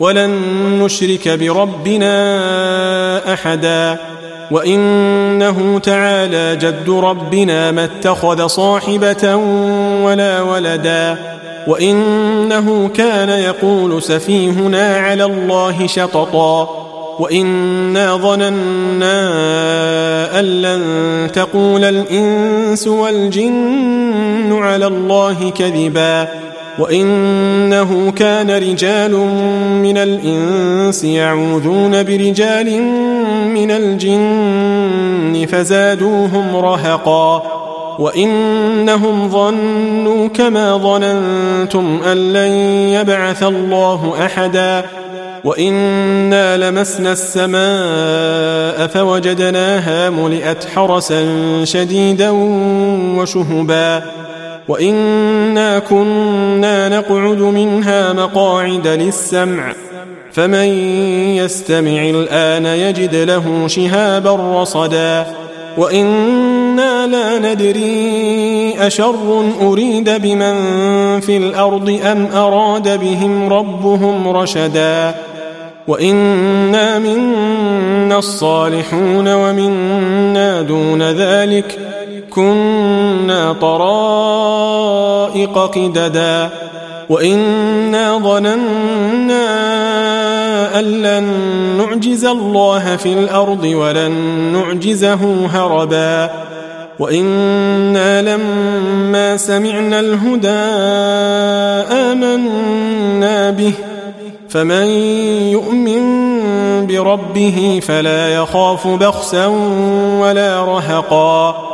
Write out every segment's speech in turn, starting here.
ولن نشرك بربنا أحدا وإنه تعالى جد ربنا ما اتخذ صاحبة ولا ولدا وإنه كان يقول سفيهنا على الله شططا وإنا ظننا أن لن تقول الإنس والجن على الله كذبا وانه كان رجال من الانس يعوذون برجال من الجن فزادوهم رهقا وانهم ظنوا كما ظننتم ان لن يبعث الله احدا وانا لمسنا السماء فوجدناها ملئت حرسا شديدا وشهبا وانا كنا نقعد منها مقاعد للسمع فمن يستمع الان يجد له شهابا رصدا وأنا لا ندري اشر اريد بمن في الأرض ام اراد بهم ربهم رشدا وانا منا الصالحون ومنا دون ذلك كنا طرائق قددا وإنا ظننا أن لن نعجز الله في الأرض ولن نعجزه هربا وإنا لما سمعنا الهدى آمنا به فمن يؤمن بربه فلا يخاف بخسا ولا رهقا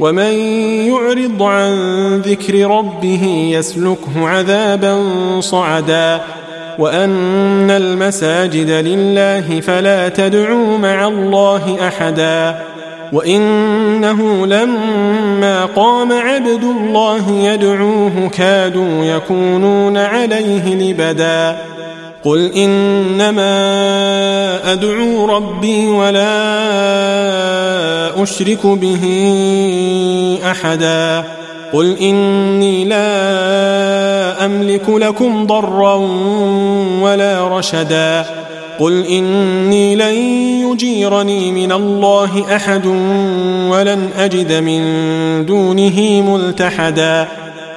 ومن يعرض عن ذكر ربه يسلكه عذابا صعدا وأن المساجد لله فلا تدعوا مع الله أحدا وإنه لما قام عبد الله يدعوه كادوا يكونون عليه لبدا قل انما ادعو ربي ولا اشرك به احدا قل اني لا املك لكم ضرا ولا رشدا قل اني لن يجيرني من الله احد ولن اجد من دونه ملتحدا